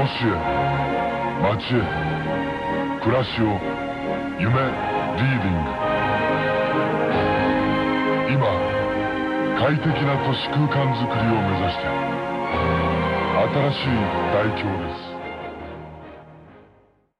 都市へ。街へ。暮らしを。夢。リーディング。今。快適な都市空間づくりを目指して。新しい大京です。